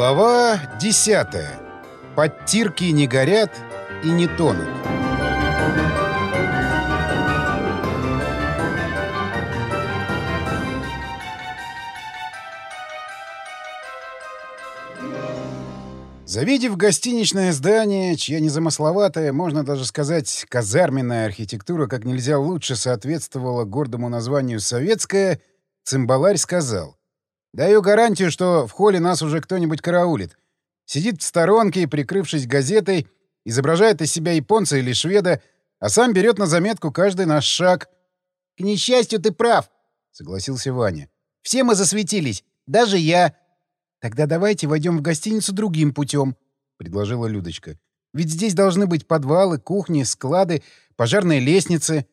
Глава 10. Подтирки не горят и не тонут. Завидев гостиничное здание, чья незамысловатая, можно даже сказать, казарменная архитектура как нельзя лучше соответствовала гордому названию «советская», цимбаларь сказал. «Даю гарантию, что в холле нас уже кто-нибудь караулит. Сидит в сторонке, прикрывшись газетой, изображает из себя японца или шведа, а сам берет на заметку каждый наш шаг». «К несчастью, ты прав», — согласился Ваня. «Все мы засветились, даже я». «Тогда давайте войдем в гостиницу другим путем», — предложила Людочка. «Ведь здесь должны быть подвалы, кухни, склады, пожарные лестницы».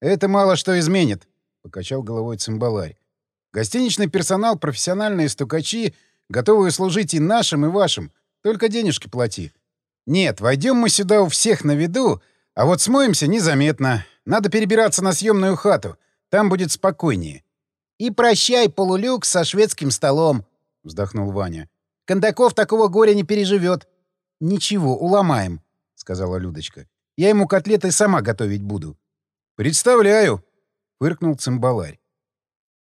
«Это мало что изменит», — покачал головой цимбаларь. «Гостиничный персонал, профессиональные стукачи, готовые служить и нашим, и вашим. Только денежки плати. Нет, войдем мы сюда у всех на виду, а вот смоемся незаметно. Надо перебираться на съемную хату. Там будет спокойнее». «И прощай, полулюк со шведским столом», — вздохнул Ваня. «Кондаков такого горя не переживет». «Ничего, уломаем», — сказала Людочка. «Я ему котлеты сама готовить буду». «Представляю», — фыркнул цимбаларь.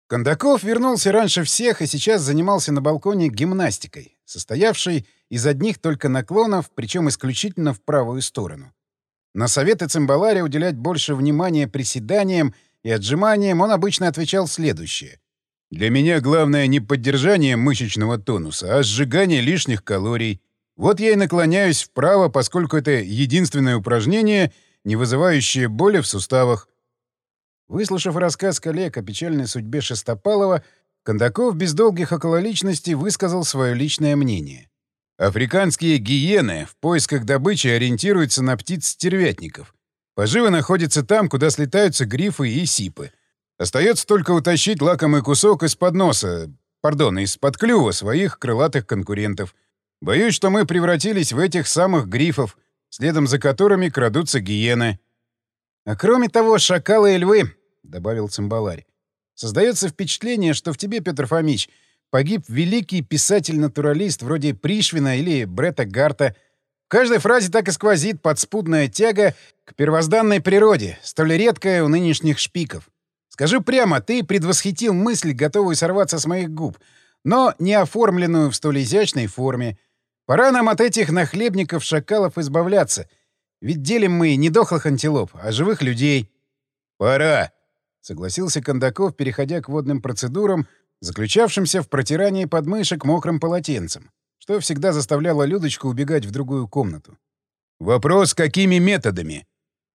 Кондаков вернулся раньше всех и сейчас занимался на балконе гимнастикой, состоявшей из одних только наклонов, причем исключительно в правую сторону. На советы цимбаларя уделять больше внимания приседаниям и отжиманиям он обычно отвечал следующее. Для меня главное не поддержание мышечного тонуса, а сжигание лишних калорий. Вот я и наклоняюсь вправо, поскольку это единственное упражнение, не вызывающее боли в суставах. Выслушав рассказ коллег о печальной судьбе Шестопалова, Кондаков без долгих окололичностей высказал свое личное мнение. Африканские гиены в поисках добычи ориентируются на птиц-стервятников. Поживы находятся там, куда слетаются грифы и сипы — Остается только утащить лакомый кусок из-под носа, пардон, из-под клюва своих крылатых конкурентов. Боюсь, что мы превратились в этих самых грифов, следом за которыми крадутся гиены. А кроме того, шакалы и львы, — добавил цимбаларь, — создается впечатление, что в тебе, Петр Фомич, погиб великий писатель-натуралист вроде Пришвина или Бретта Гарта. В каждой фразе так и сквозит подспудная тяга к первозданной природе, столь редкая у нынешних шпиков. Скажи прямо, ты предвосхитил мысль, готовую сорваться с моих губ, но не оформленную в столь изящной форме. Пора нам от этих нахлебников-шакалов избавляться. Ведь делим мы не дохлых антилоп, а живых людей. — Пора, — согласился Кондаков, переходя к водным процедурам, заключавшимся в протирании подмышек мокрым полотенцем, что всегда заставляло Людочку убегать в другую комнату. «Вопрос, какими методами?»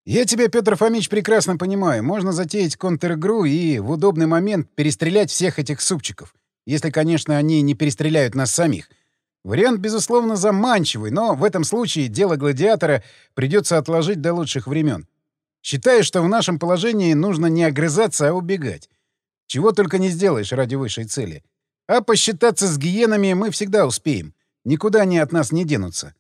«Я тебя, Петр Фомич, прекрасно понимаю. Можно затеять контр-игру и в удобный момент перестрелять всех этих супчиков. Если, конечно, они не перестреляют нас самих. Вариант, безусловно, заманчивый, но в этом случае дело гладиатора придется отложить до лучших времен. Считаю, что в нашем положении нужно не огрызаться, а убегать. Чего только не сделаешь ради высшей цели. А посчитаться с гиенами мы всегда успеем. Никуда они от нас не денутся.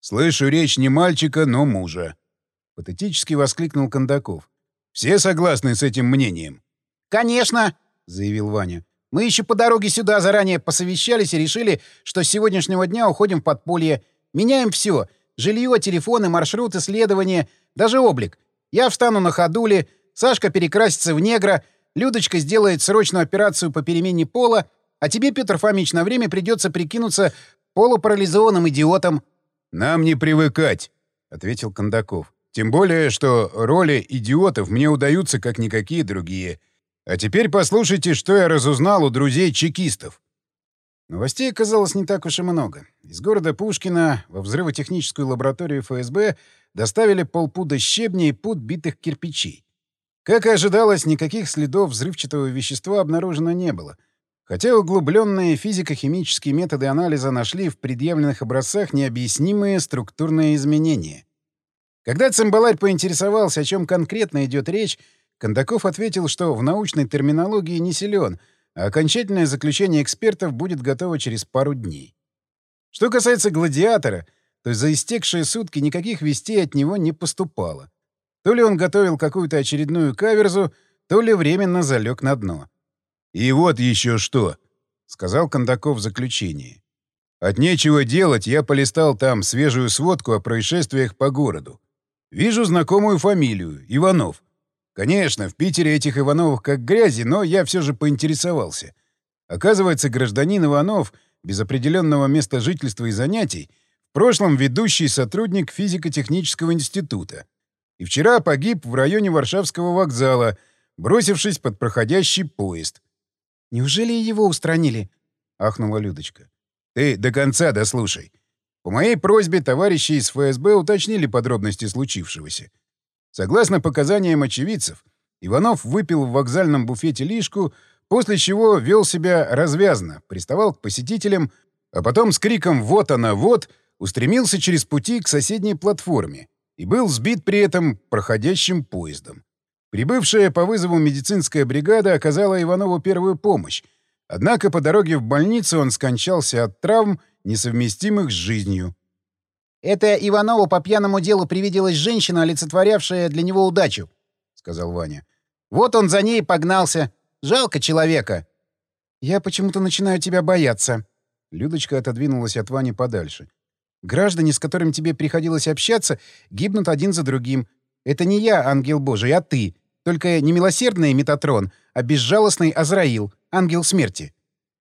Слышу речь не мальчика, но мужа. — патетически воскликнул Кондаков. «Все согласны с этим мнением?» «Конечно!» — заявил Ваня. «Мы еще по дороге сюда заранее посовещались и решили, что с сегодняшнего дня уходим в подполье. Меняем все — жилье, телефоны, маршрут, исследования, даже облик. Я встану на ходуле, Сашка перекрасится в негра, Людочка сделает срочную операцию по перемене пола, а тебе, Петр Фомич, на время придется прикинуться полупарализованным идиотом». «Нам не привыкать», — ответил Кондаков. Тем более, что роли идиотов мне удаются, как никакие другие. А теперь послушайте, что я разузнал у друзей-чекистов. Новостей оказалось не так уж и много. Из города Пушкина во взрывотехническую лабораторию ФСБ доставили полпуда щебня и пуд битых кирпичей. Как и ожидалось, никаких следов взрывчатого вещества обнаружено не было, хотя углубленные физико-химические методы анализа нашли в предъявленных образцах необъяснимые структурные изменения. Когда Цимбаларь поинтересовался, о чем конкретно идет речь, Кондаков ответил, что в научной терминологии не силен, окончательное заключение экспертов будет готово через пару дней. Что касается гладиатора, то за истекшие сутки никаких вестей от него не поступало. То ли он готовил какую-то очередную каверзу, то ли временно залег на дно. «И вот еще что», — сказал Кондаков в заключении. От нечего делать я полистал там свежую сводку о происшествиях по городу. Вижу знакомую фамилию — Иванов. Конечно, в Питере этих Ивановых как грязи, но я все же поинтересовался. Оказывается, гражданин Иванов, без определенного места жительства и занятий, в прошлом ведущий сотрудник физико-технического института. И вчера погиб в районе Варшавского вокзала, бросившись под проходящий поезд. «Неужели его устранили?» — ахнула Людочка. «Ты до конца дослушай. По моей просьбе товарищи из ФСБ уточнили подробности случившегося. Согласно показаниям очевидцев, Иванов выпил в вокзальном буфете лишку, после чего вел себя развязно, приставал к посетителям, а потом с криком «Вот она, вот!» устремился через пути к соседней платформе и был сбит при этом проходящим поездом. Прибывшая по вызову медицинская бригада оказала Иванову первую помощь, однако по дороге в больницу он скончался от травм, несовместимых с жизнью. «Это Иванову по пьяному делу привиделась женщина, олицетворявшая для него удачу», — сказал Ваня. «Вот он за ней погнался. Жалко человека». «Я почему-то начинаю тебя бояться». Людочка отодвинулась от Вани подальше. «Граждане, с которыми тебе приходилось общаться, гибнут один за другим. Это не я, ангел божий, а ты. Только не милосердный Метатрон, а безжалостный Азраил, ангел смерти.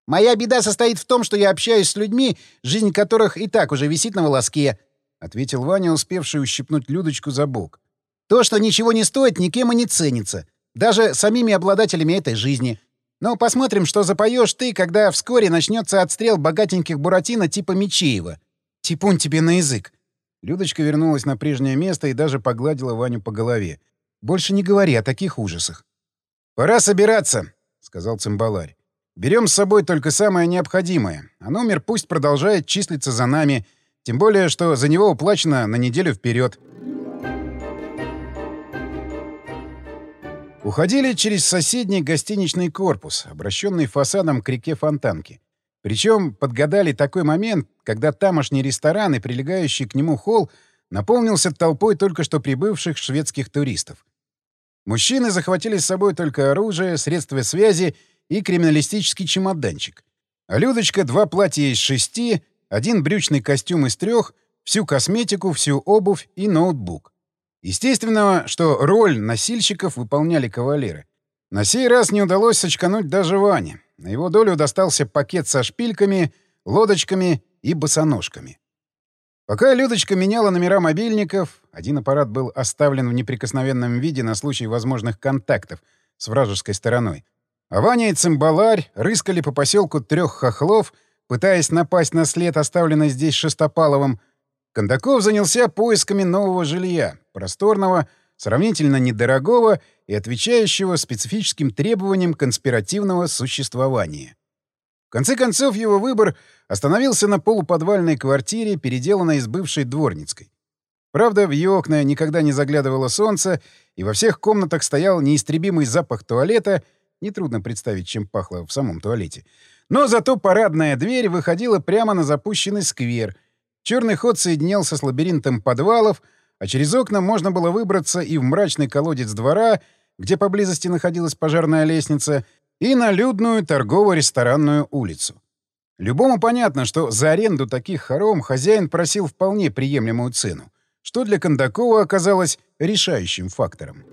Моя беда состоит в том, что я общаюсь с людьми, жизнь которых и так уже висит на волоске», — ответил Ваня, успевший ущипнуть Людочку за бок. «То, что ничего не стоит, никем и не ценится. Даже самими обладателями этой жизни. Но посмотрим, что запоешь ты, когда вскоре начнется отстрел богатеньких Буратино типа Мичеева. Типун тебе на язык». Людочка вернулась на прежнее место и даже погладила Ваню по голове. Больше не говори о таких ужасах. «Пора собираться», — сказал цимбаларь. «Берем с собой только самое необходимое, а номер пусть продолжает числиться за нами, тем более, что за него уплачено на неделю вперед. Уходили через соседний гостиничный корпус, обращенный фасадом к реке Фонтанки. Причем подгадали такой момент, когда тамошний ресторан и прилегающий к нему холл наполнился толпой только что прибывших шведских туристов. Мужчины захватили с собой только оружие, средства связи и криминалистический чемоданчик. А Людочка — два платья из шести, один брючный костюм из трех, всю косметику, всю обувь и ноутбук. Естественно, что роль носильщиков выполняли кавалеры. На сей раз не удалось сочкануть даже Ване. На его долю достался пакет со шпильками, лодочками и босоножками. Пока Людочка меняла номера мобильников, один аппарат был оставлен в неприкосновенном виде на случай возможных контактов с вражеской стороной. А Ваня и Цимбаларь рыскали по поселку трех хохлов, пытаясь напасть на след, оставленный здесь Шестопаловым. Кондаков занялся поисками нового жилья, просторного, сравнительно недорогого и отвечающего специфическим требованиям конспиративного существования. В конце концов, его выбор остановился на полуподвальной квартире, переделанной из бывшей дворницкой. Правда, в ее окна никогда не заглядывало солнце, и во всех комнатах стоял неистребимый запах туалета, нетрудно представить, чем пахло в самом туалете. Но зато парадная дверь выходила прямо на запущенный сквер. Черный ход соединялся с лабиринтом подвалов, а через окна можно было выбраться и в мрачный колодец двора, где поблизости находилась пожарная лестница, и на людную торгово-ресторанную улицу. Любому понятно, что за аренду таких хором хозяин просил вполне приемлемую цену, что для Кондакова оказалось решающим фактором.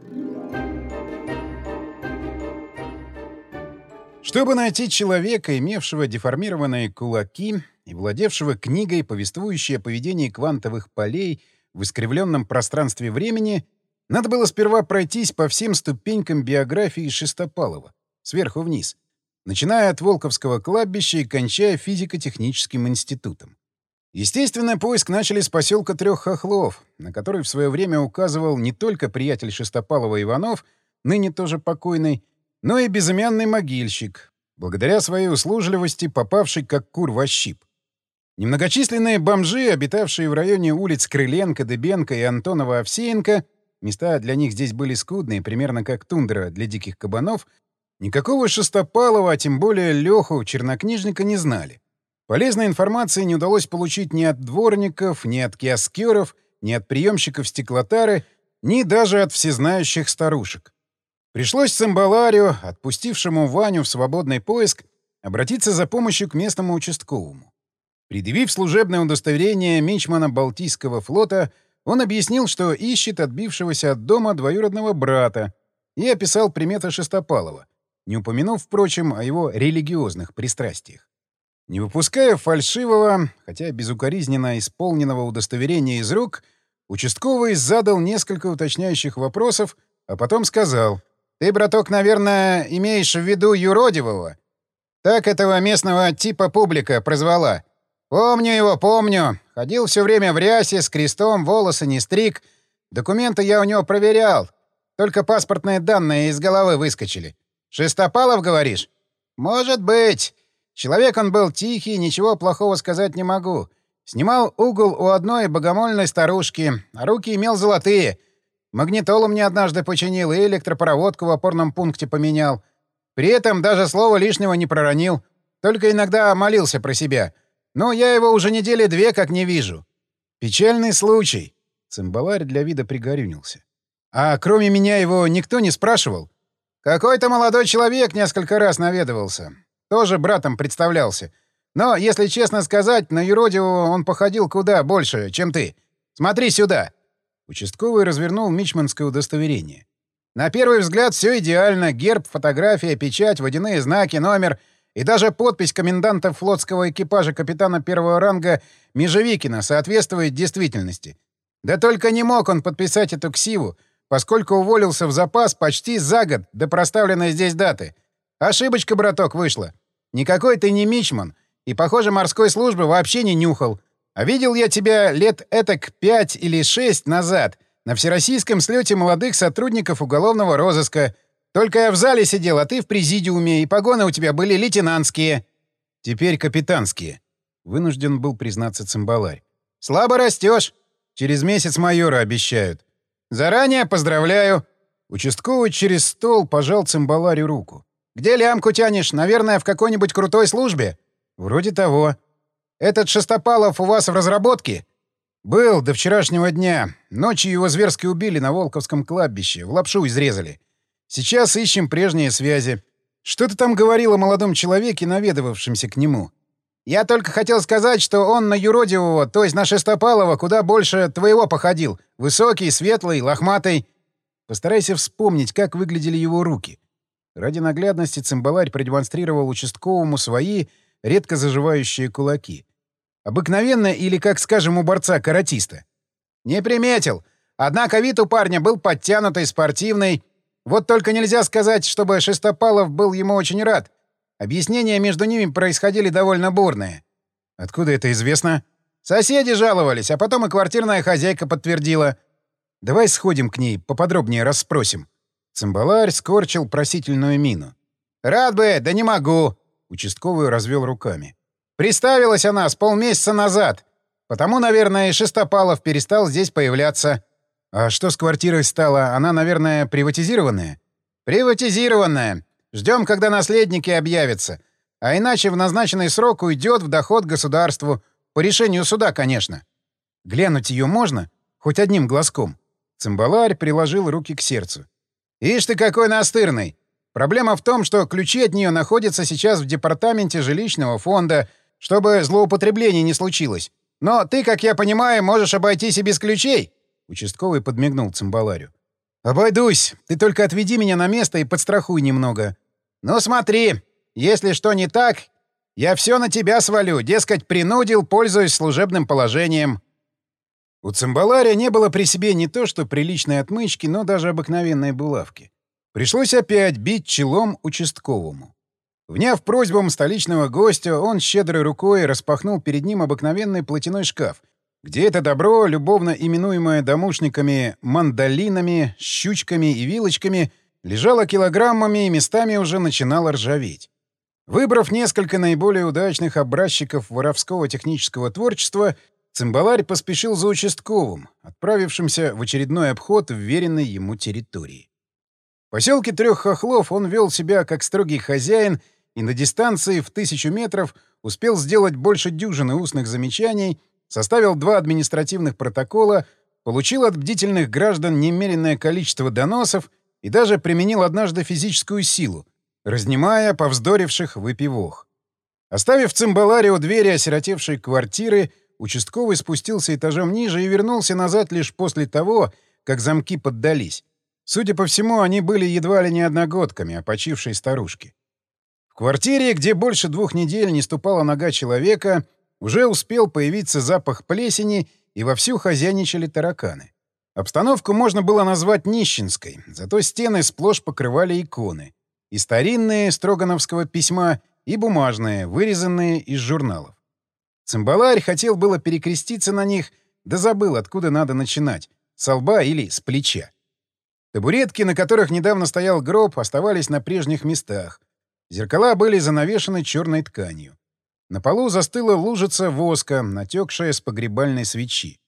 Чтобы найти человека, имевшего деформированные кулаки и владевшего книгой, повествующей о поведении квантовых полей в искривленном пространстве времени, надо было сперва пройтись по всем ступенькам биографии Шестопалова, сверху вниз, начиная от Волковского кладбища и кончая физико-техническим институтом. Естественно, поиск начали с поселка Трех Хохлов, на который в свое время указывал не только приятель Шестопалова Иванов, ныне тоже покойный, но и безымянный могильщик, благодаря своей услужливости попавший как кур во щип. Немногочисленные бомжи, обитавшие в районе улиц Крыленко, Дыбенко и Антонова-Овсеенко, места для них здесь были скудные, примерно как тундра для диких кабанов, Никакого Шестопалова, а тем более Леху, чернокнижника, не знали. Полезной информации не удалось получить ни от дворников, ни от киоскеров, ни от приемщиков стеклотары, ни даже от всезнающих старушек. Пришлось Цимбаларию, отпустившему Ваню в свободный поиск, обратиться за помощью к местному участковому. Предъявив служебное удостоверение Мичмана Балтийского флота, он объяснил, что ищет отбившегося от дома двоюродного брата и описал приметы Шестопалова, не упомянув, впрочем, о его религиозных пристрастиях. Не выпуская фальшивого, хотя безукоризненно исполненного удостоверения из рук, участковый задал несколько уточняющих вопросов, а потом сказал, «Ты, браток, наверное, имеешь в виду юродивого? Так этого местного типа публика прозвала. Помню его, помню. Ходил все время в рясе, с крестом, волосы не стриг. Документы я у него проверял. Только паспортные данные из головы выскочили. Шестопалов, говоришь? Может быть. Человек он был тихий, ничего плохого сказать не могу. Снимал угол у одной богомольной старушки, а руки имел золотые. Магнитолу мне однажды починил и электропроводку в опорном пункте поменял. При этом даже слова лишнего не проронил. Только иногда молился про себя. Но я его уже недели две как не вижу. Печальный случай. Цимбаларь для вида пригорюнился. А кроме меня его никто не спрашивал? Какой-то молодой человек несколько раз наведывался. Тоже братом представлялся. Но, если честно сказать, на юродивого он походил куда больше, чем ты. Смотри сюда!» Участковый развернул мичманское удостоверение. «На первый взгляд все идеально. Герб, фотография, печать, водяные знаки, номер и даже подпись коменданта флотского экипажа капитана первого ранга Межевикина соответствует действительности. Да только не мог он подписать эту ксиву, поскольку уволился в запас почти за год до проставленной здесь даты. Ошибочка, браток, вышла. Никакой ты не мичман, и, похоже, морской службы вообще не нюхал. А видел я тебя лет этак пять или шесть назад на всероссийском слете молодых сотрудников уголовного розыска. Только я в зале сидел, а ты в президиуме, и погоны у тебя были лейтенантские. Теперь капитанские. Вынужден был признаться цимбаларь. Слабо растешь. Через месяц майора обещают. Заранее поздравляю. Участковый через стол пожал цимбаларю руку. Где лямку тянешь? Наверное, в какой-нибудь крутой службе? Вроде того. Этот Шестопалов у вас в разработке? Был до вчерашнего дня. Ночью его зверски убили на Волковском кладбище. В лапшу изрезали. Сейчас ищем прежние связи. Что ты там говорил о молодом человеке, наведывавшемся к нему? Я только хотел сказать, что он на юродивого, то есть на Шестопалова, куда больше твоего походил. Высокий, светлый, лохматый. Постарайся вспомнить, как выглядели его руки. Ради наглядности цимбаларь продемонстрировал участковому свои редко заживающие кулаки. Обыкновенно или, как скажем, у борца-каратиста. «Не приметил. Однако вид у парня был подтянутый, спортивный. Вот только нельзя сказать, чтобы Шестопалов был ему очень рад. Объяснения между ними происходили довольно бурные. Откуда это известно? Соседи жаловались, а потом и квартирная хозяйка подтвердила. Давай сходим к ней, поподробнее расспросим. Цимбаларь скорчил просительную мину. «Рад бы, да не могу!» Участковый развел руками. «Приставилась она с полмесяца назад. Потому, наверное, и Шестопалов перестал здесь появляться». «А что с квартирой стало? Она, наверное, приватизированная?» «Приватизированная. Ждем, когда наследники объявятся. А иначе в назначенный срок уйдет в доход государству. По решению суда, конечно». «Глянуть ее можно? Хоть одним глазком?» Цимбаларь приложил руки к сердцу. «Ишь ты какой настырный! Проблема в том, что ключи от нее находятся сейчас в департаменте жилищного фонда, чтобы злоупотребление не случилось. Но ты, как я понимаю, можешь обойтись и без ключей!» Участковый подмигнул цимбаларю. «Обойдусь. Ты только отведи меня на место и подстрахуй немного». «Ну смотри, если что не так, я все на тебя свалю, дескать, принудил, пользуясь служебным положением». У цимбаларя не было при себе не то что приличной отмычки, но даже обыкновенной булавки. Пришлось опять бить челом участковому. Вняв просьбам столичного гостя, он щедрой рукой распахнул перед ним обыкновенный платяной шкаф, где это добро, любовно именуемое домушниками мандолинами, щучками и вилочками, лежало килограммами и местами уже начинало ржаветь. Выбрав несколько наиболее удачных образчиков воровского технического творчества, Цимбаларь поспешил за участковым, отправившимся в очередной обход вверенной ему территории. Поселке Трех Хохлов он вел себя как строгий хозяин и на дистанции в тысячу метров успел сделать больше дюжины устных замечаний, составил два административных протокола, получил от бдительных граждан немеренное количество доносов и даже применил однажды физическую силу, разнимая повздоривших выпивох. Оставив цимбаларе у двери осиротевшей квартиры, участковый спустился этажом ниже и вернулся назад лишь после того, как замки поддались. Судя по всему, они были едва ли не одногодками, почившей старушки. В квартире, где больше двух недель не ступала нога человека, уже успел появиться запах плесени и вовсю хозяйничали тараканы. Обстановку можно было назвать нищенской, зато стены сплошь покрывали иконы. И старинные, строгановского письма, и бумажные, вырезанные из журналов. Цимбаларь хотел было перекреститься на них, да забыл, откуда надо начинать — с лба или с плеча. Табуретки, на которых недавно стоял гроб, оставались на прежних местах. Зеркала были занавешены черной тканью. На полу застыла лужица воска, натекшая с погребальной свечи.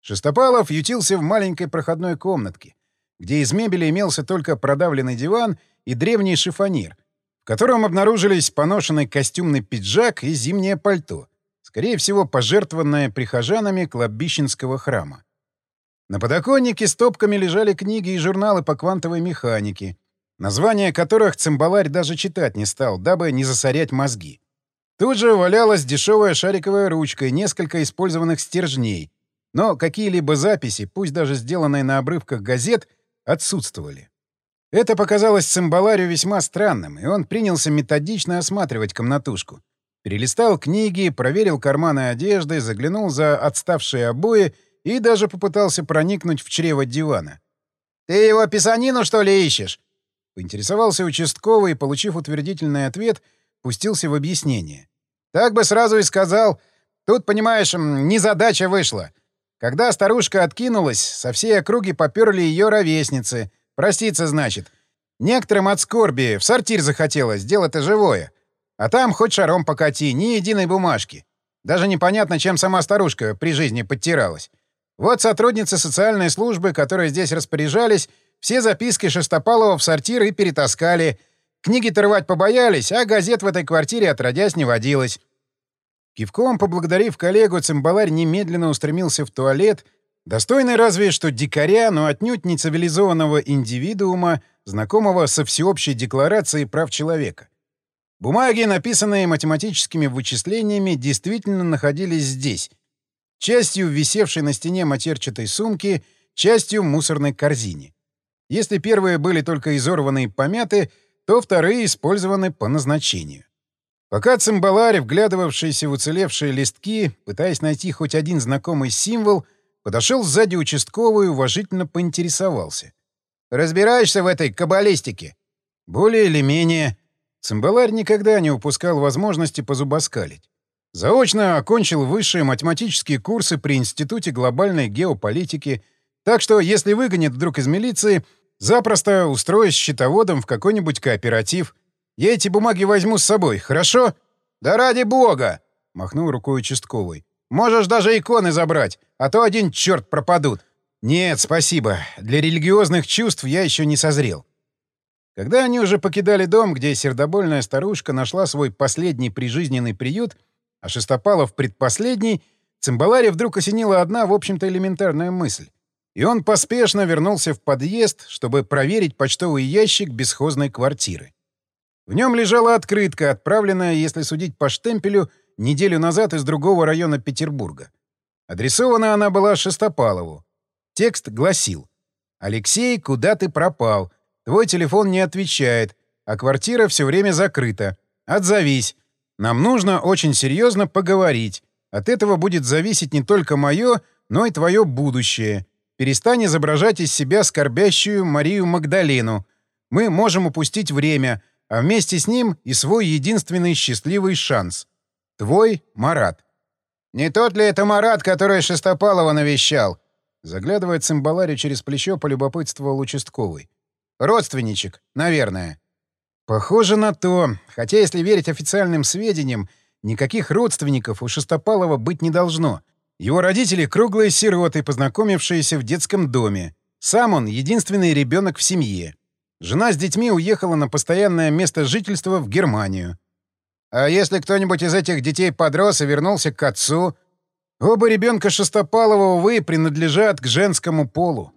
Шестопалов ютился в маленькой проходной комнатке, где из мебели имелся только продавленный диван и древний шифонер, в котором обнаружились поношенный костюмный пиджак и зимнее пальто, скорее всего, пожертвованное прихожанами кладбищенского храма. На подоконнике стопками лежали книги и журналы по квантовой механике, названия которых цимбаларь даже читать не стал, дабы не засорять мозги. Тут же валялась дешевая шариковая ручка и несколько использованных стержней, но какие-либо записи, пусть даже сделанные на обрывках газет, отсутствовали. Это показалось цимбаларию весьма странным, и он принялся методично осматривать комнатушку. Перелистал книги, проверил карманы одежды, заглянул за отставшие обои и даже попытался проникнуть в чрево дивана. «Ты его писанину, что ли, ищешь?» Поинтересовался участковый получив утвердительный ответ, пустился в объяснение. «Так бы сразу и сказал. Тут, понимаешь, незадача вышла. Когда старушка откинулась, со всей округи поперли ее ровесницы. Проститься, значит. Некоторым от скорби в сортир захотелось, дело-то живое. А там хоть шаром покати, ни единой бумажки. Даже непонятно, чем сама старушка при жизни подтиралась. Вот сотрудницы социальной службы, которые здесь распоряжались, все записки Шестопалова в сортир и перетаскали. Книги-то рвать побоялись, а газет в этой квартире отродясь не водилось. Кивком поблагодарив коллегу, цимбаларь немедленно устремился в туалет, достойный разве что дикаря, но отнюдь не цивилизованного индивидуума, знакомого со всеобщей декларацией прав человека. Бумаги, написанные математическими вычислениями, действительно находились здесь, частью висевшей на стене матерчатой сумки, частью мусорной корзине. Если первые были только изорваны и помяты, то вторые использованы по назначению. Пока цимбаларь, вглядывавшийся в уцелевшие листки, пытаясь найти хоть один знакомый символ, подошел сзади участковый и уважительно поинтересовался. «Разбираешься в этой каббалистике?» «Более или менее». Цимбаларь никогда не упускал возможности позубоскалить. Заочно окончил высшие математические курсы при Институте глобальной геополитики, так что, если выгонят вдруг из милиции, запросто устроюсь счетоводом в какой-нибудь кооператив — я эти бумаги возьму с собой, хорошо? Да ради бога! Махнул рукой участковый. Можешь даже иконы забрать, а то один черт пропадут. Нет, спасибо. Для религиозных чувств я еще не созрел. Когда они уже покидали дом, где сердобольная старушка нашла свой последний прижизненный приют, а Шестопалов предпоследний, Цимбаларе вдруг осенила одна, в общем-то, элементарная мысль. И он поспешно вернулся в подъезд, чтобы проверить почтовый ящик бесхозной квартиры. В нем лежала открытка, отправленная, если судить по штемпелю, неделю назад из другого района Петербурга. Адресована она была Шестопалову. Текст гласил «Алексей, куда ты пропал? Твой телефон не отвечает, а квартира все время закрыта. Отзовись. Нам нужно очень серьезно поговорить. От этого будет зависеть не только мое, но и твое будущее. Перестань изображать из себя скорбящую Марию Магдалену. Мы можем упустить время, а вместе с ним и свой единственный счастливый шанс. Твой Марат. «Не тот ли это Марат, который Шестопалова навещал?» Заглядывая цимбаларю через плечо, полюбопытствовал участковый. «Родственничек, наверное». «Похоже на то. Хотя, если верить официальным сведениям, никаких родственников у Шестопалова быть не должно. Его родители — круглые сироты, познакомившиеся в детском доме. Сам он — единственный ребенок в семье. Жена с детьми уехала на постоянное место жительства в Германию. А если кто-нибудь из этих детей подрос и вернулся к отцу? Оба ребенка Шестопалова, увы, принадлежат к женскому полу.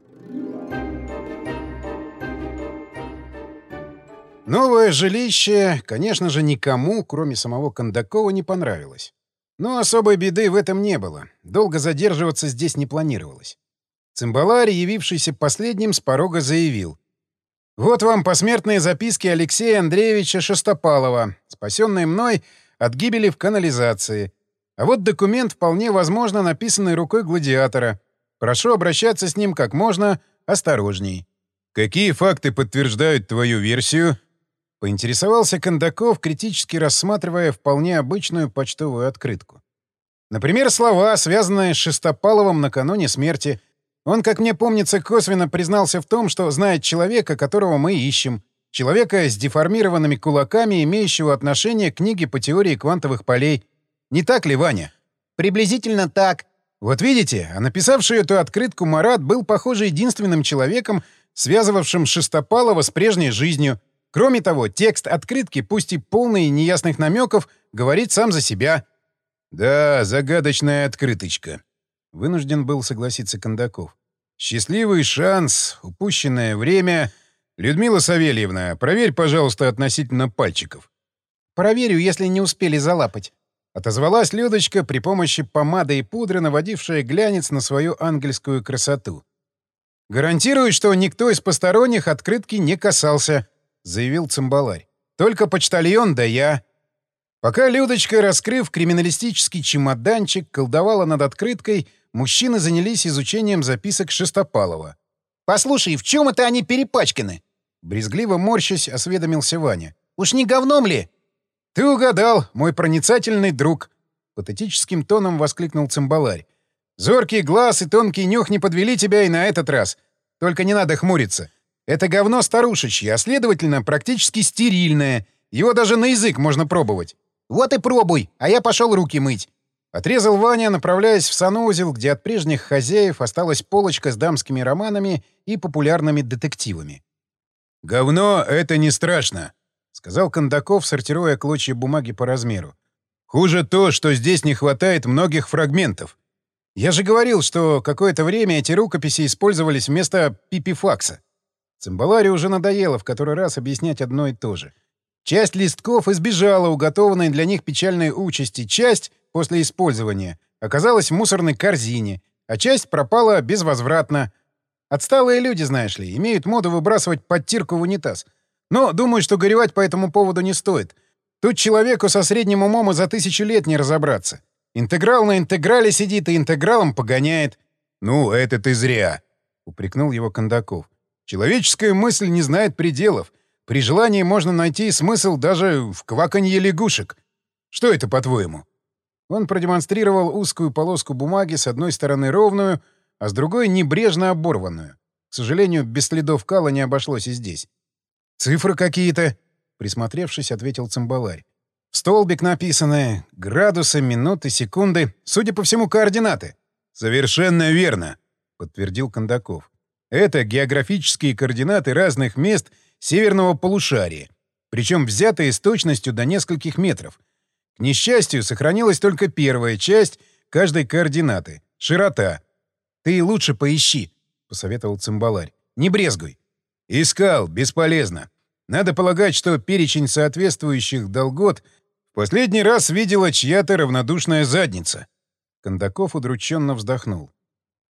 Новое жилище, конечно же, никому, кроме самого Кондакова, не понравилось. Но особой беды в этом не было. Долго задерживаться здесь не планировалось. Цимбаларь, явившийся последним, с порога заявил. «Вот вам посмертные записки Алексея Андреевича Шестопалова, спасенные мной от гибели в канализации. А вот документ, вполне возможно, написанный рукой гладиатора. Прошу обращаться с ним как можно осторожней». «Какие факты подтверждают твою версию?» Поинтересовался Кондаков, критически рассматривая вполне обычную почтовую открытку. Например, слова, связанные с Шестопаловым накануне смерти. Он, как мне помнится, косвенно признался в том, что знает человека, которого мы ищем. Человека с деформированными кулаками, имеющего отношение к книге по теории квантовых полей. Не так ли, Ваня? Приблизительно так. Вот видите, а написавший эту открытку Марат был, похоже, единственным человеком, связывавшим Шестопалова с прежней жизнью — Кроме того, текст открытки, пусть и полный неясных намеков, говорит сам за себя. «Да, загадочная открыточка», — вынужден был согласиться Кондаков. «Счастливый шанс, упущенное время. Людмила Савельевна, проверь, пожалуйста, относительно пальчиков». «Проверю, если не успели залапать». Отозвалась Людочка при помощи помады и пудры, наводившая глянец на свою ангельскую красоту. «Гарантирую, что никто из посторонних открытки не касался», — заявил цимбаларь. «Только почтальон да я». Пока Людочка, раскрыв криминалистический чемоданчик, колдовала над открыткой, мужчины занялись изучением записок Шестопалова. «Послушай, в чем это они перепачканы?» Брезгливо морщась, осведомился Ваня. «Уж не говном ли?» «Ты угадал, мой проницательный друг!» Патетическим тоном воскликнул цимбаларь. «Зоркий глаз и тонкий нюх не подвели тебя и на этот раз. Только не надо хмуриться. Это говно старушечье, а следовательно, практически стерильное. Его даже на язык можно пробовать. Вот и пробуй, а я пошел руки мыть. Отрезал Ваня, направляясь в санузел, где от прежних хозяев осталась полочка с дамскими романами и популярными детективами. «Говно — это не страшно», — сказал Кондаков, сортируя клочья бумаги по размеру. «Хуже то, что здесь не хватает многих фрагментов. Я же говорил, что какое-то время эти рукописи использовались вместо пипифакса. Цимбаларе уже надоело в который раз объяснять одно и то же. Часть листков избежала уготованной для них печальной участи, часть, после использования, оказалась в мусорной корзине, а часть пропала безвозвратно. Отсталые люди, знаешь ли, имеют моду выбрасывать подтирку в унитаз. Но думаю, что горевать по этому поводу не стоит. Тут человеку со средним умом и за тысячу лет не разобраться. Интеграл на интеграле сидит и интегралом погоняет. «Ну, это ты зря», — упрекнул его Кондаков. Человеческая мысль не знает пределов. При желании можно найти смысл даже в кваканье лягушек. Что это, по-твоему? Он продемонстрировал узкую полоску бумаги, с одной стороны ровную, а с другой небрежно оборванную. К сожалению, без следов кала не обошлось и здесь. «Цифры какие-то», — присмотревшись, ответил цимбаларь. «Столбик написанное, градусы, минуты, секунды, судя по всему, координаты». «Совершенно верно», — подтвердил Кондаков. Это географические координаты разных мест северного полушария, причем взятые с точностью до нескольких метров. К несчастью, сохранилась только первая часть каждой координаты — широта. «Ты лучше поищи», — посоветовал цимбаларь. «Не брезгуй». «Искал, бесполезно. Надо полагать, что перечень соответствующих долгот в последний раз видела чья-то равнодушная задница». Кондаков удрученно вздохнул.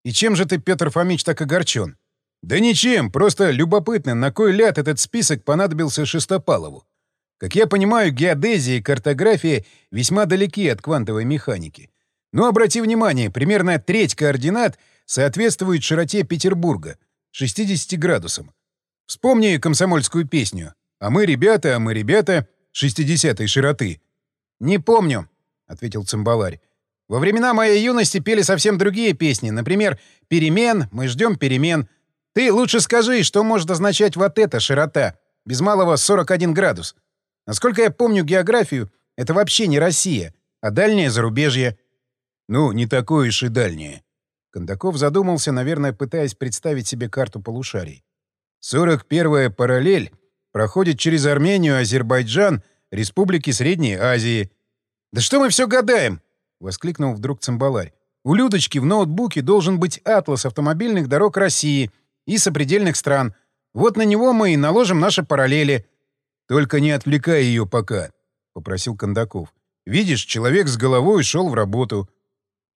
«И чем же ты, Петр Фомич, так огорчен?» «Да ничем, просто любопытно, на кой ляд этот список понадобился Шестопалову. Как я понимаю, геодезия и картография весьма далеки от квантовой механики. Но обрати внимание, примерно треть координат соответствует широте Петербурга — 60 градусам. Вспомни комсомольскую песню «А мы, ребята, а мы, ребята, 60-й широты». «Не помню», — ответил цимбаларь. «Во времена моей юности пели совсем другие песни, например, «Перемен», «Мы ждем перемен», ты лучше скажи, что может означать вот эта широта, без малого 41 градус. Насколько я помню географию, это вообще не Россия, а дальнее зарубежье. Ну, не такое уж и дальнее. Кондаков задумался, наверное, пытаясь представить себе карту полушарий. 41-я параллель проходит через Армению, Азербайджан, республики Средней Азии. «Да что мы все гадаем?» — воскликнул вдруг цимбаларь. «У Людочки в ноутбуке должен быть атлас автомобильных дорог России — и сопредельных стран. Вот на него мы и наложим наши параллели. — «Только не отвлекай ее пока», — попросил Кондаков. «Видишь, человек с головой шел в работу».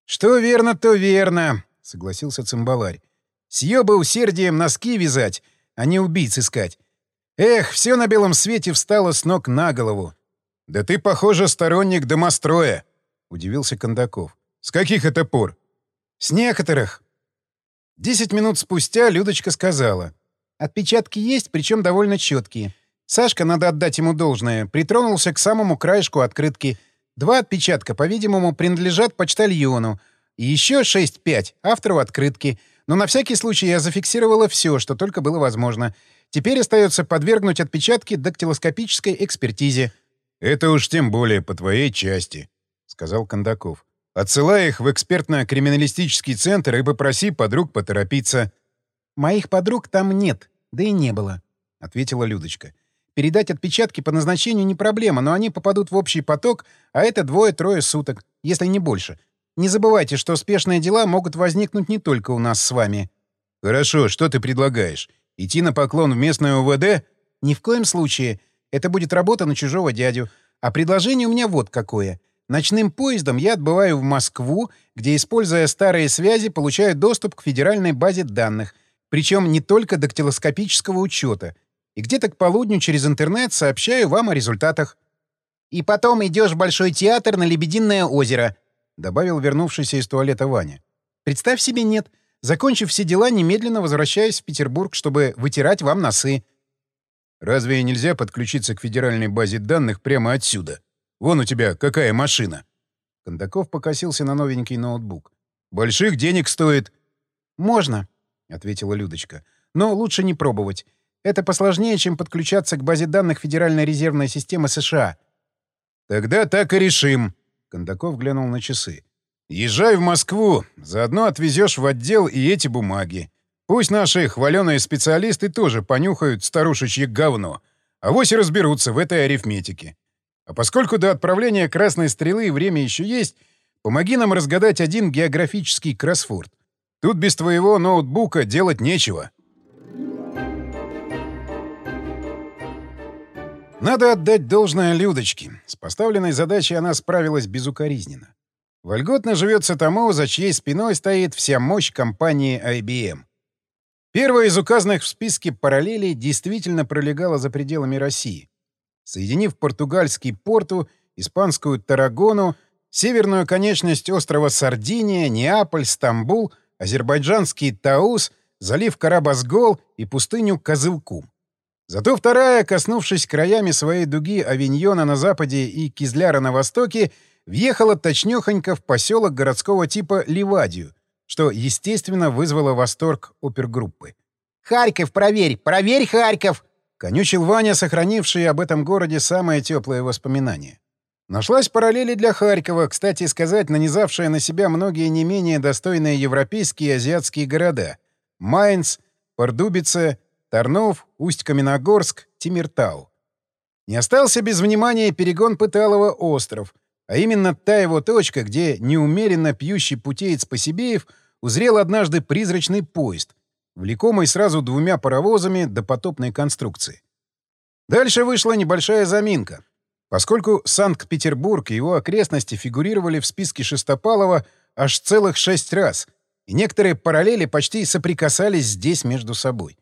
«Что верно, то верно», — согласился цимбаларь. «С ее бы усердием носки вязать, а не убийц искать. Эх, все на белом свете встало с ног на голову». «Да ты, похоже, сторонник домостроя», — удивился Кондаков. «С каких это пор?» «С некоторых». Десять минут спустя Людочка сказала. «Отпечатки есть, причем довольно четкие. Сашка, надо отдать ему должное, притронулся к самому краешку открытки. Два отпечатка, по-видимому, принадлежат почтальону. И еще шесть-пять автору открытки. Но на всякий случай я зафиксировала все, что только было возможно. Теперь остается подвергнуть отпечатки дактилоскопической экспертизе. «Это уж тем более по твоей части», — сказал Кондаков. «Отсылай их в экспертно-криминалистический центр и попроси подруг поторопиться». «Моих подруг там нет, да и не было», — ответила Людочка. «Передать отпечатки по назначению не проблема, но они попадут в общий поток, а это двое-трое суток, если не больше. Не забывайте, что успешные дела могут возникнуть не только у нас с вами». «Хорошо, что ты предлагаешь? Идти на поклон в местное УВД?» «Ни в коем случае. Это будет работа на чужого дядю. А предложение у меня вот какое. Ночным поездом я отбываю в Москву, где, используя старые связи, получаю доступ к федеральной базе данных, причем не только дактилоскопического учета, и где-то к полудню через интернет сообщаю вам о результатах. «И потом идешь в Большой театр на Лебединое озеро», — добавил вернувшийся из туалета Ваня. «Представь себе, нет. Закончив все дела, немедленно возвращаюсь в Петербург, чтобы вытирать вам носы». Разве нельзя подключиться к федеральной базе данных прямо отсюда? Вон у тебя какая машина!» Кондаков покосился на новенький ноутбук. «Больших денег стоит». «Можно», — ответила Людочка. «Но лучше не пробовать. Это посложнее, чем подключаться к базе данных Федеральной резервной системы США». «Тогда так и решим», — Кондаков глянул на часы. «Езжай в Москву, заодно отвезешь в отдел и эти бумаги. Пусть наши хваленые специалисты тоже понюхают старушечье говно, а вось и разберутся в этой арифметике. А поскольку до отправления Красной Стрелы время еще есть, помоги нам разгадать один географический кроссворд. Тут без твоего ноутбука делать нечего. Надо отдать должное Людочке. С поставленной задачей она справилась безукоризненно. Вольготно живется тому, за чьей спиной стоит вся мощь компании IBM. Первая из указанных в списке параллелей действительно пролегала за пределами России. Соединив португальский порту, испанскую Тарагону, северную конечность острова Сардиния, Неаполь, Стамбул, азербайджанский Таус, залив Карабасгол и пустыню Козылкум. Зато вторая, коснувшись краями своей дуги Авиньона на западе и Кизляра на востоке, въехала точнёхонько в поселок городского типа Ливадию, что, естественно, вызвало восторг опергруппы. «Харьков проверь! Проверь Харьков!» — конючил Ваня, сохранивший об этом городе самые теплые воспоминания. Нашлась параллели для Харькова, кстати сказать, нанизавшая на себя многие не менее достойные европейские и азиатские города — Майнц, Пордубице, Тарнов, Усть-Каменогорск, Тимиртау. Не остался без внимания перегон Пыталова остров — а именно та его точка, где неумеренно пьющий путеец Посибеев узрел однажды призрачный поезд, влекомый сразу двумя паровозами до потопной конструкции. Дальше вышла небольшая заминка. Поскольку Санкт-Петербург и его окрестности фигурировали в списке Шестопалова аж целых шесть раз, и некоторые параллели почти соприкасались здесь между собой.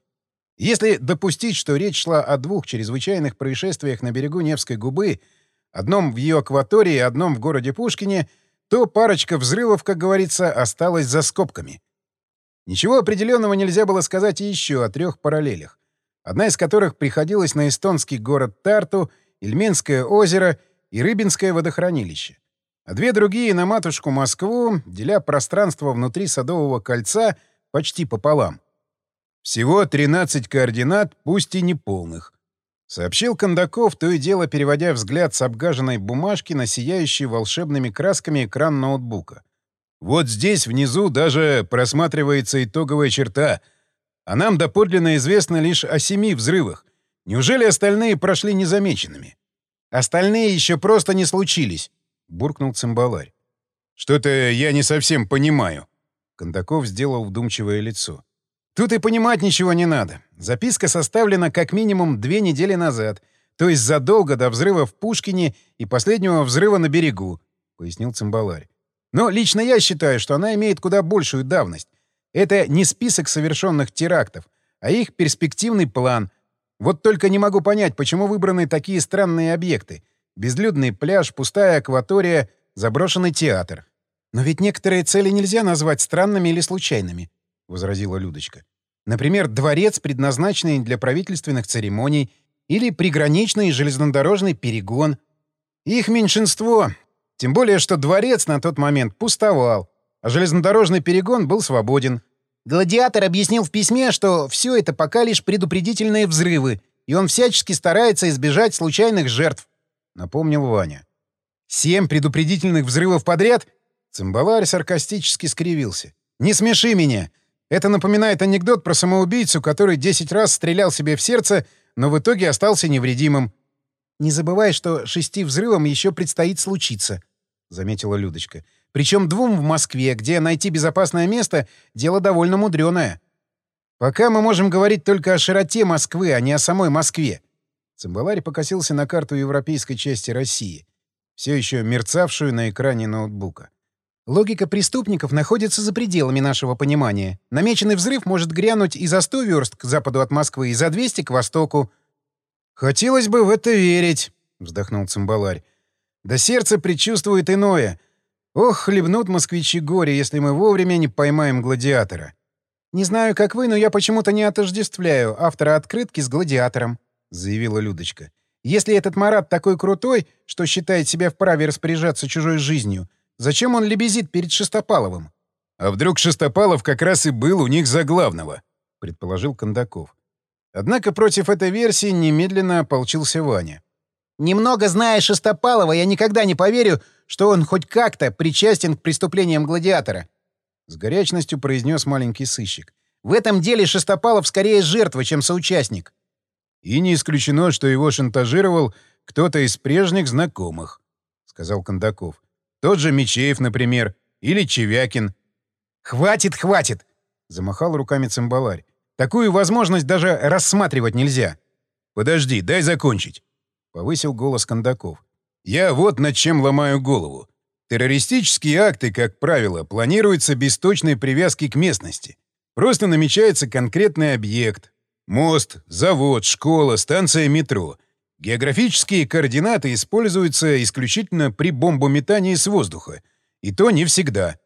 Если допустить, что речь шла о двух чрезвычайных происшествиях на берегу Невской губы — одном в ее акватории, одном в городе Пушкине, то парочка взрывов, как говорится, осталась за скобками. Ничего определенного нельзя было сказать и еще о трех параллелях, одна из которых приходилась на эстонский город Тарту, Ильменское озеро и Рыбинское водохранилище, а две другие — на матушку Москву, деля пространство внутри Садового кольца почти пополам. Всего 13 координат, пусть и неполных, Сообщил Кондаков, то и дело переводя взгляд с обгаженной бумажки на сияющий волшебными красками экран ноутбука. «Вот здесь внизу даже просматривается итоговая черта, а нам доподлинно известно лишь о семи взрывах. Неужели остальные прошли незамеченными?» «Остальные еще просто не случились», — буркнул цимбаларь. «Что-то я не совсем понимаю». Кондаков сделал вдумчивое лицо. Тут и понимать ничего не надо. Записка составлена как минимум две недели назад. То есть задолго до взрыва в Пушкине и последнего взрыва на берегу, — пояснил Цимбаларь. Но лично я считаю, что она имеет куда большую давность. Это не список совершенных терактов, а их перспективный план. Вот только не могу понять, почему выбраны такие странные объекты. Безлюдный пляж, пустая акватория, заброшенный театр. «Но ведь некоторые цели нельзя назвать странными или случайными», — возразила Людочка. «Например, дворец, предназначенный для правительственных церемоний, или приграничный железнодорожный перегон. Их меньшинство, тем более, что дворец на тот момент пустовал, а железнодорожный перегон был свободен. Гладиатор объяснил в письме, что все это пока лишь предупредительные взрывы, и он всячески старается избежать случайных жертв, — напомнил Ваня. «Семь предупредительных взрывов подряд? Цимбаларь саркастически скривился. «Не смеши меня! Это напоминает анекдот про самоубийцу, который десять раз стрелял себе в сердце, но в итоге остался невредимым». «Не забывай, что шести взрывам еще предстоит случиться», — заметила Людочка. «Причем двум в Москве, где найти безопасное место — дело довольно мудреное». «Пока мы можем говорить только о широте Москвы, а не о самой Москве». Цимбаларь покосился на карту европейской части России, все еще мерцавшую на экране ноутбука. Логика преступников находится за пределами нашего понимания. Намеченный взрыв может грянуть и за 100 верст к западу от Москвы, и за 200 к востоку. «Хотелось бы в это верить», — вздохнул цимбаларь. «Да сердце предчувствует иное. Ох, хлебнут москвичи горе, если мы вовремя не поймаем гладиатора». «Не знаю, как вы, но я почему-то не отождествляю автора открытки с гладиатором», — заявила Людочка. «Если этот Марат такой крутой, что считает себя вправе распоряжаться чужой жизнью, Зачем он лебезит перед Шестопаловым? А вдруг Шестопалов как раз и был у них за главного, предположил Кондаков. Однако против этой версии немедленно ополчился Ваня. «Немного зная Шестопалова, я никогда не поверю, что он хоть как-то причастен к преступлениям гладиатора», — с горячностью произнес маленький сыщик. «В этом деле Шестопалов скорее жертва, чем соучастник». «И не исключено, что его шантажировал кто-то из прежних знакомых», — сказал Кондаков. Тот же Мичеев, например, или Чевякин. «Хватит, хватит!» — замахал руками цимбаларь. «Такую возможность даже рассматривать нельзя». «Подожди, дай закончить», — повысил голос Кондаков. «Я вот над чем ломаю голову. Террористические акты, как правило, планируются без точной привязки к местности. Просто намечается конкретный объект. Мост, завод, школа, станция метро. Географические координаты используются исключительно при бомбометании с воздуха. И то не всегда.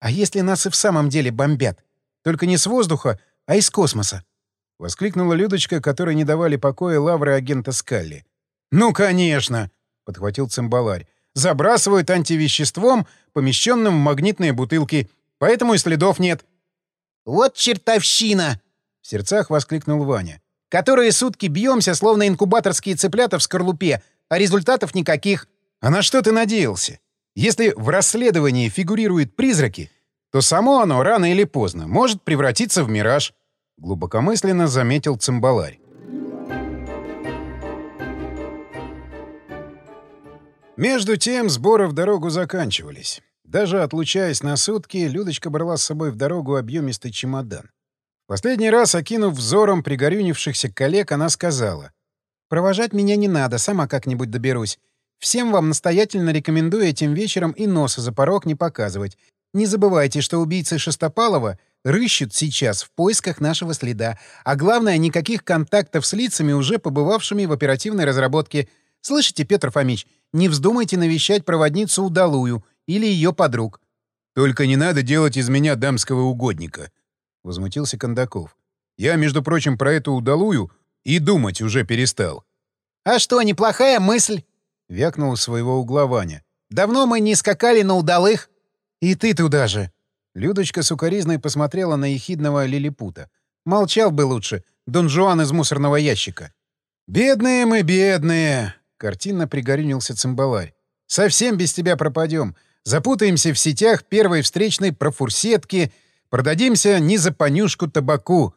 «А если нас и в самом деле бомбят? Только не с воздуха, а из космоса?» — воскликнула Людочка, которой не давали покоя лавры агента Скалли. «Ну, конечно!» — подхватил цимбаларь. «Забрасывают антивеществом, помещенным в магнитные бутылки. Поэтому и следов нет». «Вот чертовщина!» — в сердцах воскликнул Ваня. Которые сутки бьемся, словно инкубаторские цыплята в скорлупе, а результатов никаких. А на что ты надеялся? Если в расследовании фигурируют призраки, то само оно рано или поздно может превратиться в мираж, — глубокомысленно заметил цимбаларь. Между тем сборы в дорогу заканчивались. Даже отлучаясь на сутки, Людочка брала с собой в дорогу объемистый чемодан. Последний раз, окинув взором пригорюнившихся коллег, она сказала. «Провожать меня не надо, сама как-нибудь доберусь. Всем вам настоятельно рекомендую этим вечером и носа за порог не показывать. Не забывайте, что убийцы Шестопалова рыщут сейчас в поисках нашего следа, а главное, никаких контактов с лицами, уже побывавшими в оперативной разработке. Слышите, Петр Фомич, не вздумайте навещать проводницу удалую или ее подруг». «Только не надо делать из меня дамского угодника», — возмутился Кондаков. «Я, между прочим, про эту удалую и думать уже перестал». «А что, неплохая мысль?» — вякнул своего угла Ваня. «Давно мы не скакали на удалых». «И ты туда же!» Людочка сукоризной посмотрела на ехидного лилипута. «Молчал бы лучше, Дон Жуан из мусорного ящика». «Бедные мы, бедные!» — картинно пригорюнился цимбаларь. «Совсем без тебя пропадем. Запутаемся в сетях первой встречной профурсетки — Продадимся не за понюшку табаку.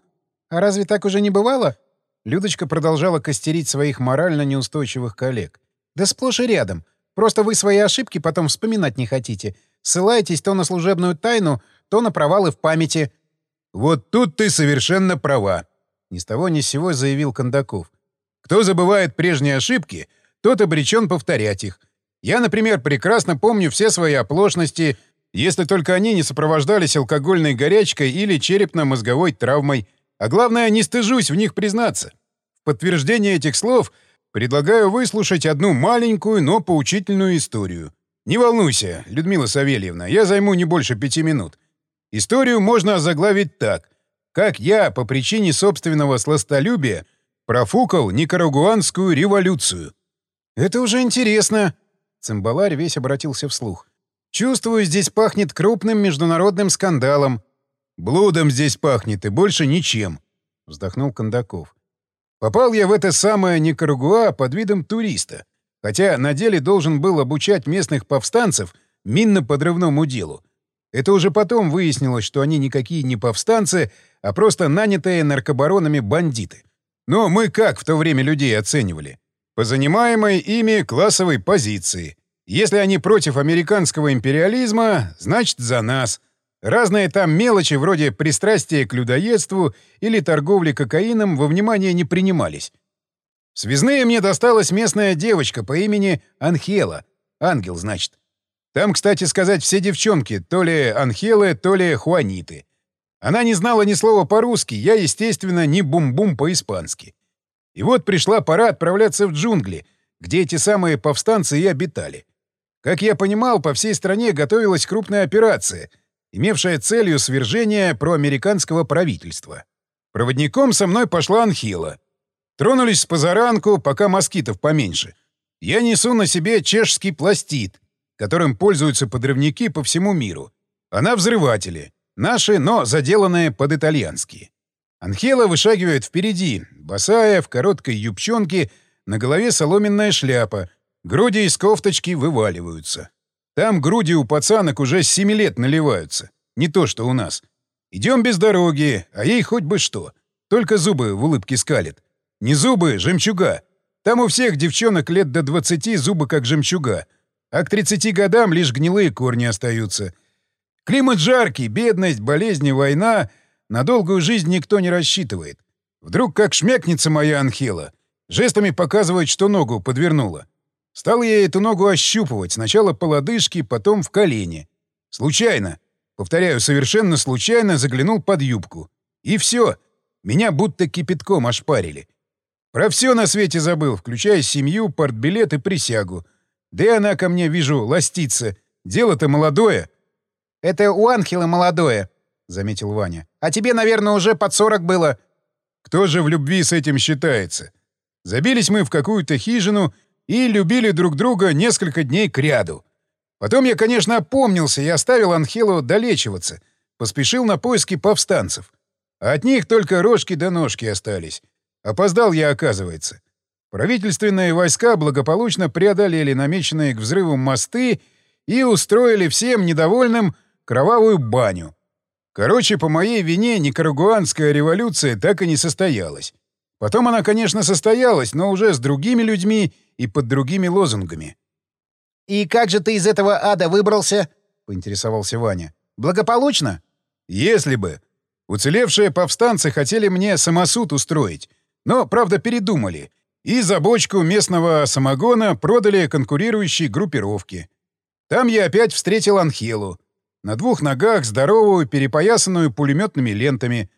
А разве так уже не бывало? Людочка продолжала костерить своих морально неустойчивых коллег. Да сплошь и рядом. Просто вы свои ошибки потом вспоминать не хотите. Ссылаетесь то на служебную тайну, то на провалы в памяти. Вот тут ты совершенно права. Ни с того ни с сего заявил Кондаков. Кто забывает прежние ошибки, тот обречен повторять их. Я, например, прекрасно помню все свои оплошности, если только они не сопровождались алкогольной горячкой или черепно-мозговой травмой, а главное, не стыжусь в них признаться. В подтверждение этих слов предлагаю выслушать одну маленькую, но поучительную историю. Не волнуйся, Людмила Савельевна, я займу не больше пяти минут. Историю можно озаглавить так. Как я, по причине собственного сластолюбия, профукал Никарагуанскую революцию. «Это уже интересно», — цимбаларь весь обратился вслух. «Чувствую, здесь пахнет крупным международным скандалом». «Блудом здесь пахнет и больше ничем», — вздохнул Кондаков. «Попал я в это самое Никарагуа под видом туриста, хотя на деле должен был обучать местных повстанцев минно-подрывному делу. Это уже потом выяснилось, что они никакие не повстанцы, а просто нанятые наркобаронами бандиты. Но мы как в то время людей оценивали? По занимаемой ими классовой позиции. Если они против американского империализма, значит за нас. Разные там мелочи вроде пристрастия к людоедству или торговли кокаином во внимание не принимались. Связные мне досталась местная девочка по имени Анхела. Ангел, значит. Там, кстати сказать, все девчонки, то ли Анхелы, то ли Хуаниты. Она не знала ни слова по-русски, я, естественно, ни бум-бум по-испански. И вот пришла пора отправляться в джунгли, где эти самые повстанцы и обитали. Как я понимал, по всей стране готовилась крупная операция, имевшая целью свержение проамериканского правительства. Проводником со мной пошла Анхила. Тронулись с позаранку, пока москитов поменьше. Я несу на себе чешский пластид, которым пользуются подрывники по всему миру. Она взрыватели. Наши, но заделанные под итальянские. Анхела вышагивает впереди, босая, в короткой юбчонке, на голове соломенная шляпа, груди из кофточки вываливаются. Там груди у пацанок уже с семи лет наливаются. Не то, что у нас. Идем без дороги, а ей хоть бы что. Только зубы в улыбке скалит. Не зубы, жемчуга. Там у всех девчонок лет до 20 зубы как жемчуга. А к 30 годам лишь гнилые корни остаются — Климат жаркий, бедность, болезни, война. На долгую жизнь никто не рассчитывает. Вдруг как шмякнется моя Анхела. Жестами показывает, что ногу подвернула. Стал я эту ногу ощупывать. Сначала по лодыжке, потом в колени. Случайно. Повторяю, совершенно случайно заглянул под юбку. И все. Меня будто кипятком ошпарили. Про все на свете забыл, включая семью, портбилет и присягу. Да и она ко мне, вижу, ластится. Дело-то молодое. «Это у Анхела молодое», — заметил Ваня. «А тебе, наверное, уже под сорок было». «Кто же в любви с этим считается? Забились мы в какую-то хижину и любили друг друга несколько дней кряду. Потом я, конечно, опомнился и оставил Анхелу долечиваться, поспешил на поиски повстанцев. А от них только рожки до ножки остались. Опоздал я, оказывается. Правительственные войска благополучно преодолели намеченные к взрыву мосты и устроили всем недовольным кровавую баню. Короче, по моей вине Никарагуанская революция так и не состоялась. Потом она, конечно, состоялась, но уже с другими людьми и под другими лозунгами. «И как же ты из этого ада выбрался?» — поинтересовался Ваня. «Благополучно?» «Если бы. Уцелевшие повстанцы хотели мне самосуд устроить, но, правда, передумали. И за бочку местного самогона продали конкурирующей группировке. Там я опять встретил Анхелу. На двух ногах, здоровую, перепоясанную пулеметными лентами.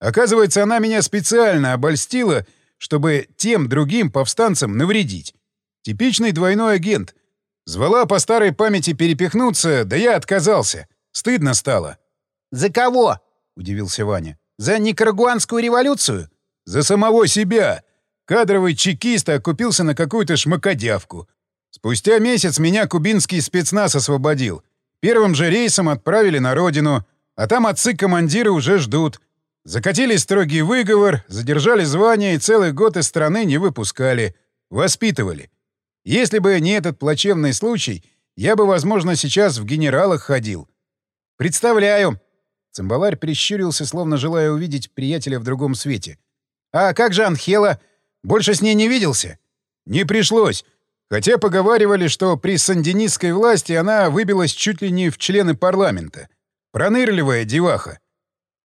Оказывается, она меня специально обольстила, чтобы тем другим повстанцам навредить. Типичный двойной агент. Звала по старой памяти перепихнуться, да я отказался. Стыдно стало. «За кого?» — удивился Ваня. «За Никарагуанскую революцию?» «За самого себя. Кадровый чекист окупился на какую-то шмакодявку. Спустя месяц меня кубинский спецназ освободил. Первым же рейсом отправили на родину, а там отцы-командиры уже ждут. Закатили строгий выговор, задержали звание и целый год из страны не выпускали. Воспитывали. Если бы не этот плачевный случай, я бы, возможно, сейчас в генералах ходил. Представляю. Цимбаларь прищурился, словно желая увидеть приятеля в другом свете. А как же Анхела? Больше с ней не виделся? Не пришлось. Хотя поговаривали, что при сандинистской власти она выбилась чуть ли не в члены парламента. Пронырливая деваха.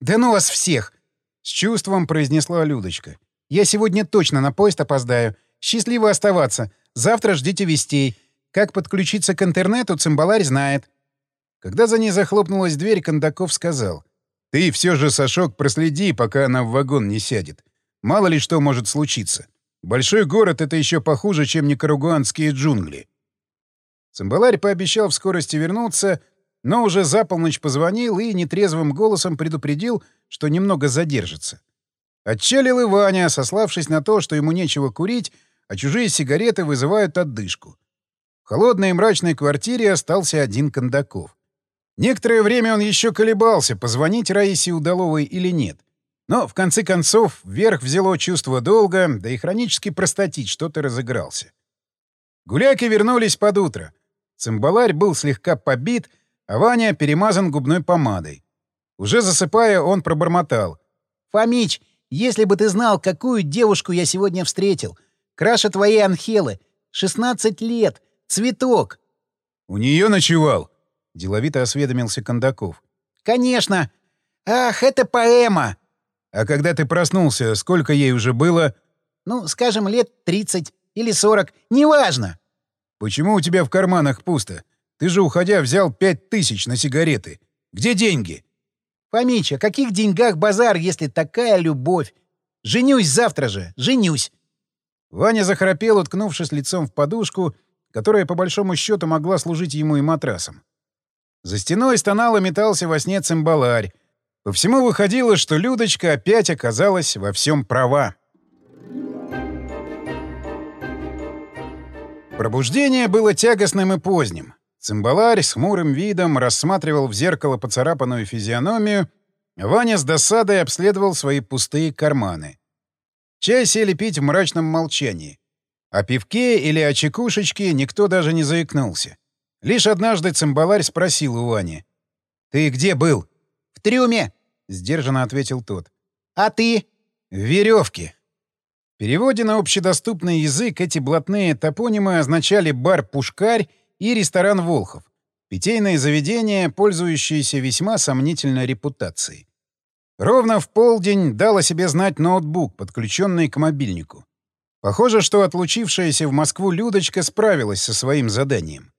«Да ну вас всех!» — с чувством произнесла Людочка. Я сегодня точно на поезд опоздаю. Счастливо оставаться. Завтра ждите вестей. Как подключиться к интернету, цимбаларь знает. Когда за ней захлопнулась дверь, Кондаков сказал. «Ты все же, Сашок, проследи, пока она в вагон не сядет. Мало ли что может случиться. Большой город — это еще похуже, чем никарагуанские джунгли». Цимбаларь пообещал в скорости вернуться, но уже за полночь позвонил и нетрезвым голосом предупредил, что немного задержится. Отчалил и Ваня, сославшись на то, что ему нечего курить, а чужие сигареты вызывают отдышку. В холодной и мрачной квартире остался один Кондаков. Некоторое время он еще колебался, позвонить Раисе Удаловой или нет. Но, в конце концов, вверх взяло чувство долга, да и хронически простатить что-то разыгрался. Гуляки вернулись под утро. Цимбаларь был слегка побит, а Ваня перемазан губной помадой. Уже засыпая, он пробормотал. «Фомич, если бы ты знал, какую девушку я сегодня встретил! Краше твоей Анхелы! 16 лет! Цветок!» «У нее ночевал!» — деловито осведомился Кондаков. «Конечно! Ах, это поэма!» «А когда ты проснулся, сколько ей уже было?» «Ну, скажем, лет 30 или 40, неважно!» «Почему у тебя в карманах пусто? Ты же, уходя, взял пять тысяч на сигареты. Где деньги?» «Фомич, о каких деньгах базар, если такая любовь? Женюсь завтра же, женюсь!» Ваня захрапел, уткнувшись лицом в подушку, которая, по большому счету, могла служить ему и матрасом. За стеной стонал и метался во сне цимбаларь. По всему выходило, что Людочка опять оказалась во всем права. Пробуждение было тягостным и поздним. Цимбаларь с хмурым видом рассматривал в зеркало поцарапанную физиономию, а Ваня с досадой обследовал свои пустые карманы. Чай сели пить в мрачном молчании. О пивке или о чекушечке никто даже не заикнулся. Лишь однажды цимбаларь спросил у Вани. «Ты где был?» «В трюме», — сдержанно ответил тот. «А ты?» «В веревке». В переводе на общедоступный язык эти блатные топонимы означали бар «Пушкарь» и ресторан «Волхов» — питейное заведение, пользующееся весьма сомнительной репутацией. Ровно в полдень дал о себе знать ноутбук, подключенный к мобильнику. Похоже, что отлучившаяся в Москву Людочка справилась со своим заданием.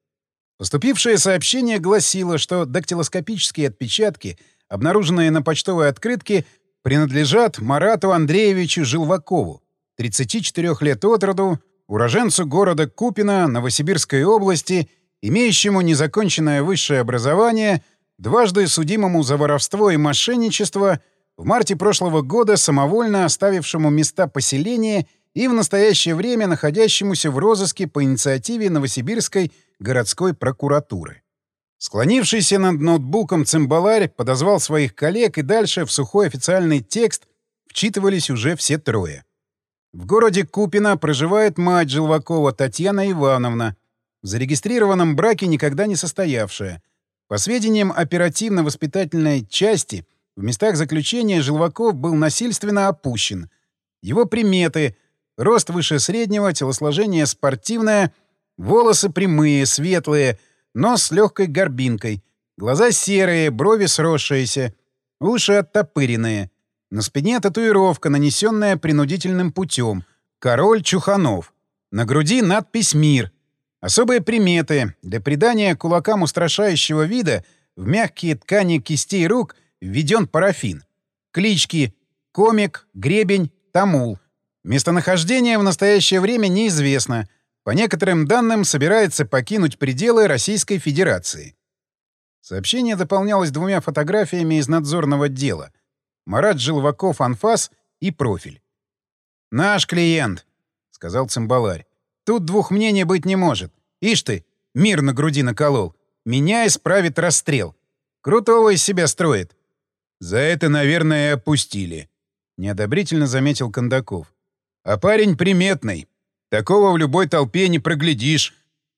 Поступившее сообщение гласило, что дактилоскопические отпечатки, обнаруженные на почтовой открытке, принадлежат Марату Андреевичу Жилвакову, 34 лет от роду, уроженцу города Купина Новосибирской области, имеющему незаконченное высшее образование, дважды судимому за воровство и мошенничество, в марте прошлого года самовольно оставившему места поселения и в настоящее время находящемуся в розыске по инициативе Новосибирской городской прокуратуры. Склонившийся над ноутбуком цимбаларь подозвал своих коллег, и дальше в сухой официальный текст вчитывались уже все трое. В городе Купино проживает мать Желвакова Татьяна Ивановна, в зарегистрированном браке никогда не состоявшая. По сведениям оперативно-воспитательной части, в местах заключения Желваков был насильственно опущен. Его приметы — рост выше среднего, телосложение спортивное, волосы прямые, светлые, нос с легкой горбинкой, глаза серые, брови сросшиеся, уши оттопыренные — на спине татуировка, нанесенная принудительным путем. Король Чуханов. На груди надпись «Мир». Особые приметы. Для придания кулакам устрашающего вида в мягкие ткани кистей рук введен парафин. Клички «Комик», «Гребень», «Тамул». Местонахождение в настоящее время неизвестно. По некоторым данным, собирается покинуть пределы Российской Федерации. Сообщение дополнялось двумя фотографиями из надзорного дела — Марат Жилваков анфас и профиль. «Наш клиент», — сказал цимбаларь. «Тут двух мнений быть не может. Ишь ты, мир на груди наколол. Меня исправит расстрел. Крутого из себя строит». «За это, наверное, опустили», — неодобрительно заметил Кондаков. «А парень приметный. Такого в любой толпе не проглядишь».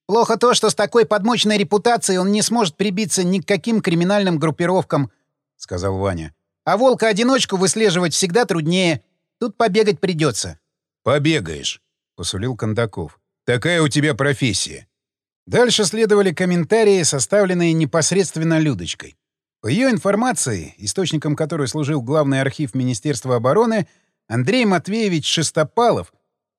«Плохо то, что с такой подмоченной репутацией он не сможет прибиться ни к каким криминальным группировкам», — сказал Ваня. А волка-одиночку выслеживать всегда труднее. Тут побегать придется. «Побегаешь», — посулил Кондаков. «Такая у тебя профессия». Дальше следовали комментарии, составленные непосредственно Людочкой. По ее информации, источником которой служил главный архив Министерства обороны, Андрей Матвеевич Шестопалов,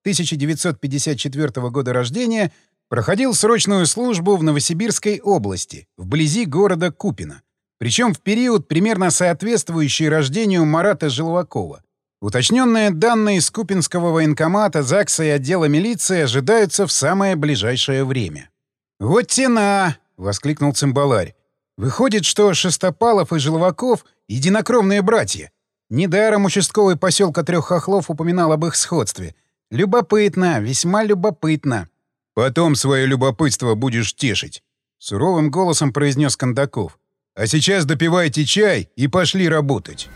1954 года рождения, проходил срочную службу в Новосибирской области, вблизи города Купино. Причем в период, примерно соответствующий рождению Марата Желвакова. Уточненные данные из Купинского военкомата, ЗАГСа и отдела милиции ожидаются в самое ближайшее время. «Вот тена!» — воскликнул цимбаларь. «Выходит, что Шестопалов и Желваков — единокровные братья. Недаром участковый поселка Трех Хохлов упоминал об их сходстве. Любопытно, весьма любопытно. «Потом свое любопытство будешь тешить», — суровым голосом произнес Кондаков. «А сейчас допивайте чай и пошли работать».